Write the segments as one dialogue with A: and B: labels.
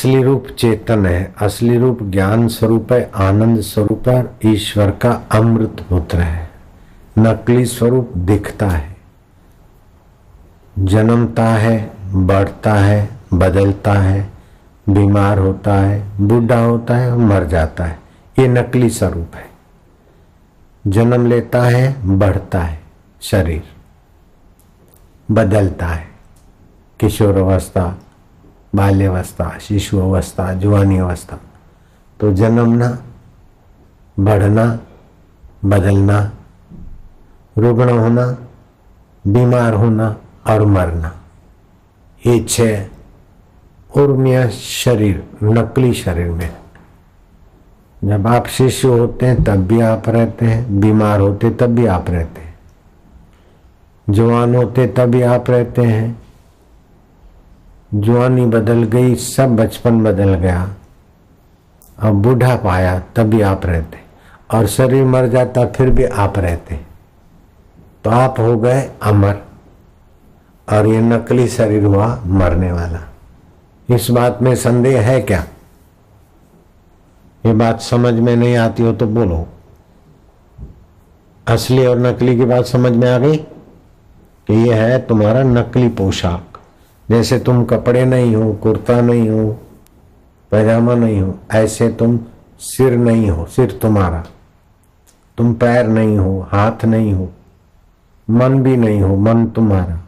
A: असली रूप चेतन है। असली रूप ज्ञान स्वरूप है, आनंद स्वरूप है ईश्वर का अमृत पुत्र है। नकली स्वरूप दिखता है। जन्मता है, बढ़ता है, बदलता है, बीमार होता है, बूढ़ा होता है और मर जाता है। ये नकली स्वरूप है। जन्म लेता है, बढ़ता है, शरीर बदलता है। किशोर अवस्था बाल्यावस्था शिशु अवस्था जुआनी अवस्था तो जन्मना, बढ़ना, बदलना, रुग्ण होना, बीमार होना और मरना. ये छह उर्मिया शरीर, नकली शरीर में. जब आप शिशु होते हैं, तब भी आप रहते हैं, बीमार होते तब भी आप रहते हैं. जवान होते तभी आप रहते हैं. जवानी बदल गई, सब बचपन बदल गया। अब बूढ़ा पाया, तभी आप रहते। और शरीर मर जाता, फिर भी आप रहते। तो आप हो गए अमर। और ये नकली शरीर हुआ मरने वाला। इस बात में संदेह है क्या? ये बात समझ में नहीं आती हो तो बोलो। असली और नकली की बात समझ में आ गई? कि ये है तुम्हारा नकली पोशाक। जैसे तुम कपड़े नहीं हो, कुर्ता नहीं हो, पैजामा नहीं हो, ऐसे तुम सिर नहीं हो, सिर तुम्हारा। तुम पैर नहीं हो, हाथ नहीं हो, मन भी नहीं हो, मन तुम्हारा।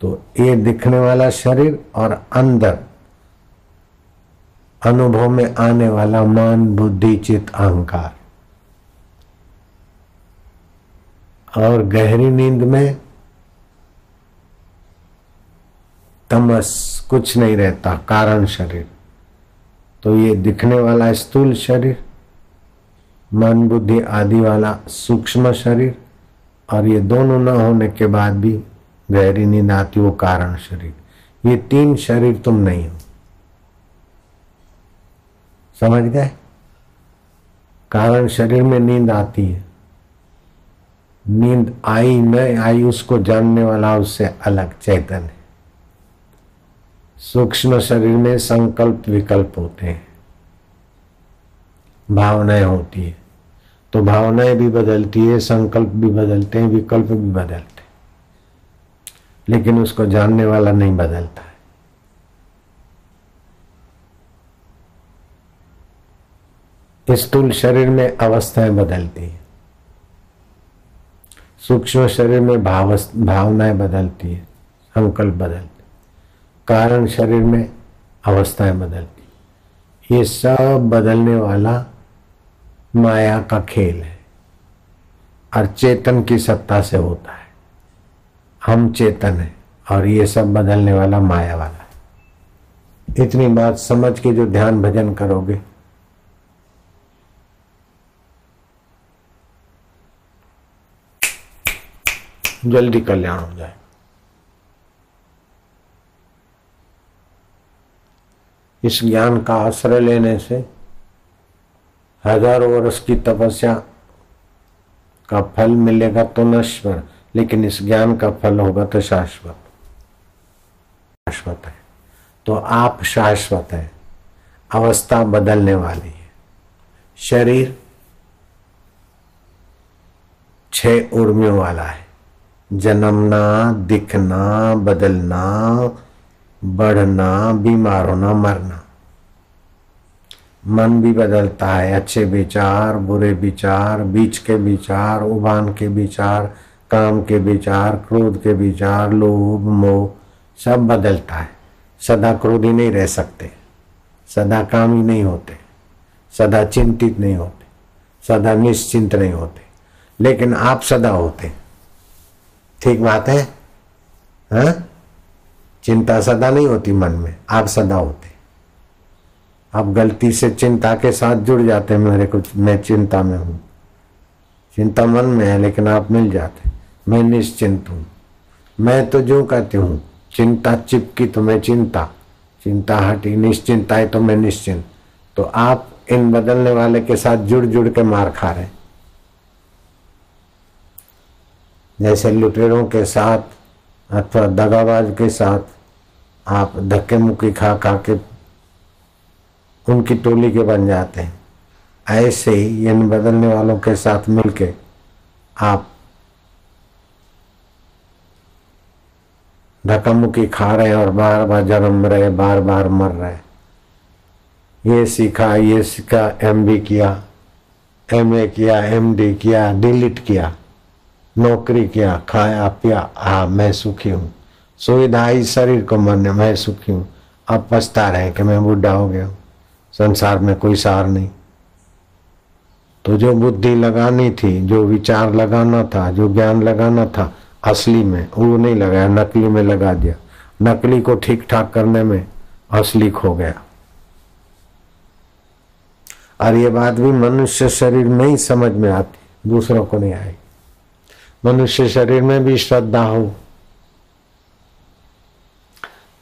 A: तो ये दिखने वाला शरीर और अंदर, अनुभव में आने वाला मन, बुद्धि चित अहंकार। और गहरी नींद में तमस कुछ नहीं रहता, कारण शरीर। तो ये दिखने वाला स्थूल शरीर, मन, बुद्धि आदि वाला सूक्ष्म शरीर, और ये दोनों न होने के बाद भी गहरी नींद आती, वो कारण शरीर। ये तीन शरीर तुम नहीं हो। समझ गए? कारण शरीर में नींद आती है। नींद आई न आई, उसको जानने वाला उससे अलग, चैतन्य। सूक्ष्म शरीर में संकल्प विकल्प होते हैं। भावनाएँ होती है। तो भावनाएँ भी बदलती है, संकल्प भी बदलते हैं, विकल्प भी बदलते हैं। लेकिन उसको जानने वाला नहीं बदलता है। स्थूल शरीर में अवस्थाएँ बदलती है। सूक्ष्म शरीर में भाव भावनाएँ बदलती है। संकल्प बदलते कारण शरीर में अवस्थाएँ बदलती। ये सब बदलने वाला माया का खेल है। और चेतन की सत्ता से होता है। हम चेतन है और ये सब बदलने वाला माया वाला है। इतनी बात समझ के जो ध्यान भजन करोगे, जल्दी कल्याण हो जाए इस ज्ञान का आश्रय लेने से हज़ारों वर्ष की तपस्या का फल मिलेगा तो नश्वर, लेकिन इस ज्ञान का फल होगा तो शाश्वत। शाश्वत है। तो आप शाश्वत है। अवस्था बदलने वाली है। शरीर छह उर्मियों वाला है। जन्मना, दिखना, बदलना बढ़ना, बीमार होना, मरना। मन भी बदलता है, अच्छे विचार, बुरे विचार, बीच के विचार उबान के विचार, काम के विचार, क्रोध के विचार, लोभ, मोह, सब बदलता है। सदा क्रोधी नहीं रह सकते, सदा कामी नहीं होते, सदा चिंतित नहीं होते, सदा निश्चिंत नहीं होते। लेकिन आप सदा होते। ठीक बात है? हा? चिंता सदा नहीं होती मन में, आप सदा होते आप गलती से चिंता के साथ जुड़ जाते मेरे को, मैं चिंता में हूँ। चिंता मन में है, लेकिन आप मिल जाते मैं निश्चिंत हूँ। मैं तो जो कहती हूँ, चिंता चिपकी तो मैं चिंता चिंता हटी निश्चिंता है तो मैं निश्चिंत। तो आप इन बदलने वाले के साथ जुड़ जुड़ के मार खा रहे जैसे लुटेरों के साथ अथवा दगाबाज के साथ आप धक्के मुक्की खा खा के उनकी टोली के बन जाते हैं। ऐसे ही इन बदलने वालों के साथ मिलके आप धक्का मुक्की खा रहे हैं और बार बार जन्म रहे बार बार मर रहे ये सीखा ये सीखा एम बी किया एम ए किया एम डी किया डिलीट किया। नौकरी किया, खाया, पिया हाँ मैं सुखी हूँ। सुविधा आई शरीर को मरने, मैं सुखी हूँ। अब पछता रहे कि मैं बुढ़ा हो गया संसार में कोई सार नहीं। तो जो बुद्धि लगानी थी, जो विचार लगाना था, जो ज्ञान लगाना था, असली में, वो नहीं लगाया, नकली में लगा दिया। नकली को ठीक ठाक करने में असली खो गया। और ये बात भी मनुष्य शरीर में ही समझ में आती, दूसरों को नहीं आएगी मनुष्य शरीर में भी श्रद्धा हो,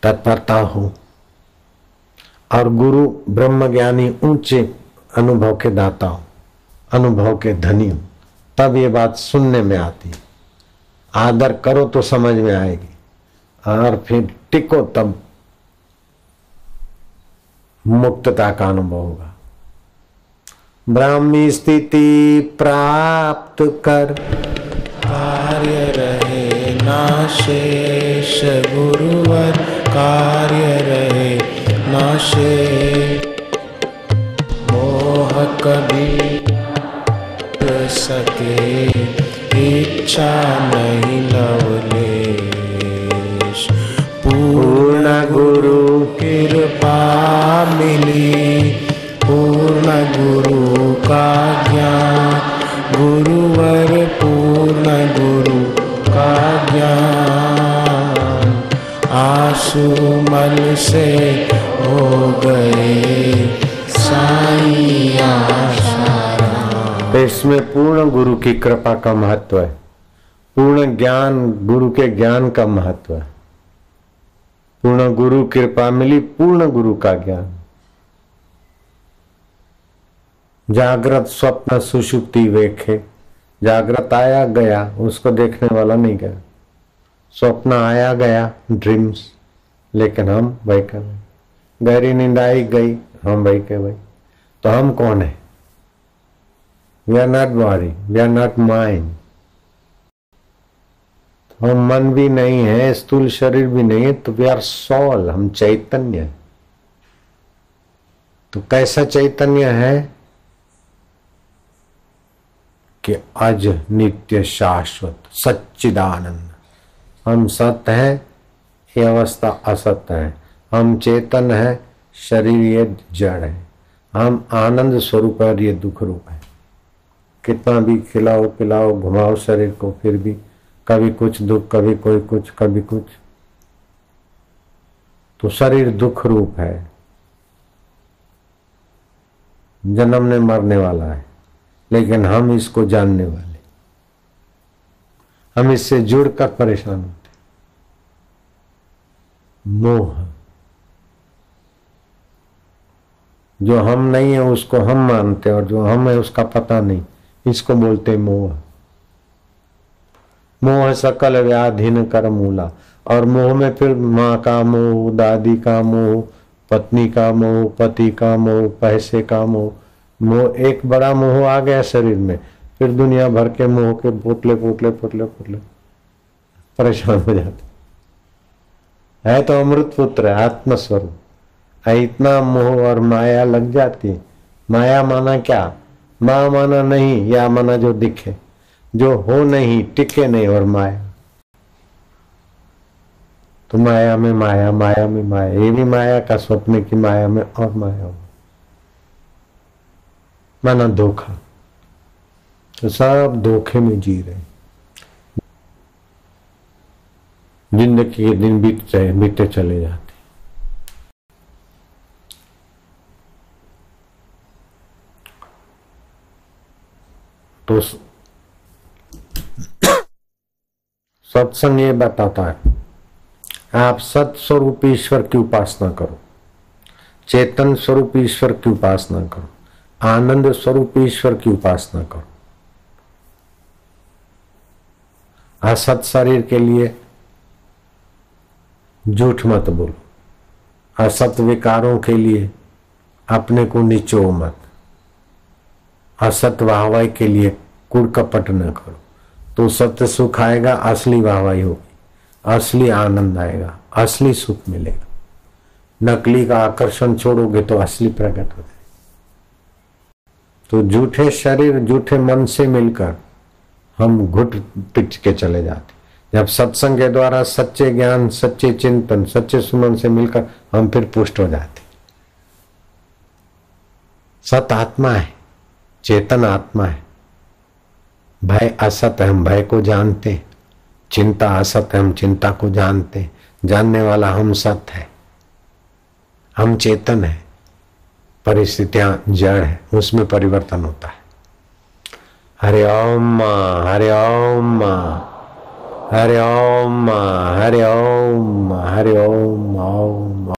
A: तत्परता हो, और गुरु ब्रह्म ज्ञानी ऊँचे अनुभव के दाता हो, अनुभव के धनी हो, तब ये बात सुनने में आती आदर करो तो समझ में आएगी, और फिर टिको तब मुक्तता का अनुभव होगा। ब्राह्मी स्थिति प्राप्त कर।
B: कार्य रहे नाशेष गुरुवर कार्य रहे नाशे पूर्ण गुरु का ज्ञान आँसू मल से हो गए। आशा
A: इसमें पूर्ण गुरु की कृपा का महत्व है। पूर्ण ज्ञान गुरु के ज्ञान का महत्व है। पूर्ण गुरु कृपा मिली, पूर्ण गुरु का ज्ञान। जागृत स्वप्न सुषुप्ति वेखे। जागृत आया गया, उसको देखने वाला नहीं गया। स्वप्न आया गया ड्रीम्स लेकिन हम वही कर गहरी नींद आई गई, हम वही के वही तो हम कौन है? We are not body we are not mind हम मन भी नहीं है, स्थूल शरीर भी नहीं है तो वी आर सॉल हम चैतन्य तो कैसा चैतन्य है? कि अज नित्य शाश्वत सच्चिदानंद। हम सत्य है, ये अवस्था असत्य है। हम चेतन है, शरीर ये जड़ है। हम आनंद स्वरूप और ये दुख रूप है। कितना भी खिलाओ, पिलाओ, घुमाओ शरीर को, फिर भी कभी कुछ दुख, कभी कोई कुछ, कभी कुछ। तो शरीर दुख रूप है। जन्मने मरने वाला है। लेकिन हम इसको जानने वाले। हम इससे जुड़कर परेशान होते मोह। जो हम नहीं है, उसको हम मानते और जो हम है, उसका पता नहीं। इसको बोलते मोह। मोह सकल व्याधीन कर मूला और मोह में फिर माँ का मोह, दादी का मोह, पत्नी का मोह, पति का मोह, पैसे का मोह मोह, एक बड़ा मोह आ गया शरीर में, फिर दुनिया भर के मोह के पोटले पोटले पोटले पोटले परेशान हो जाते। है तो अमृत पुत्र है आत्मस्वरूप इतना मोह और माया लग जाती, माया माना क्या? माँ माना नहीं, या माना जो दिखे। जो हो नहीं, टिके नहीं, और माया। तो माया में माया माया में माया, ये भी माया का स्वप्न की माया में और माया हो। माना धोखा। तो सब धोखे में जी रहे ज़िंदगी के दिन बीत बीते चले जाते तो सत्संग ये बताता है, आप सत्स्वरूप ईश्वर की उपासना करो, चेतन स्वरूप ईश्वर की उपासना करो। आनंद स्वरूप ईश्वर की उपासना करो। असत शरीर के लिए झूठ मत बोलो। असत विकारों के लिए अपने को निचो मत। असत वाहवाई के लिए कुड़ कपट न करो। तो सत्य सुख आएगा, असली वाहवाई होगी। असली आनंद आएगा, असली सुख मिलेगा। नकली का आकर्षण छोड़ोगे तो असली प्रकट हो जाए तो झूठे शरीर झूठे मन से मिलकर हम घुट पिट के चले जाते जब सत्संग के द्वारा सच्चे ज्ञान, सच्चे चिंतन, सच्चे सुमन से मिलकर हम फिर पुष्ट हो जाते सत आत्मा है, चेतन आत्मा है। भय असत है, हम भय को जानते चिंता असत है, हम चिंता को जानते जानने वाला हम सत है। हम चेतन है। परिस्थितियाँ जड़ है, उसमें परिवर्तन होता है। हरे ओम हरे ओम हरे ओम हरे ओम हरे ओम ओम।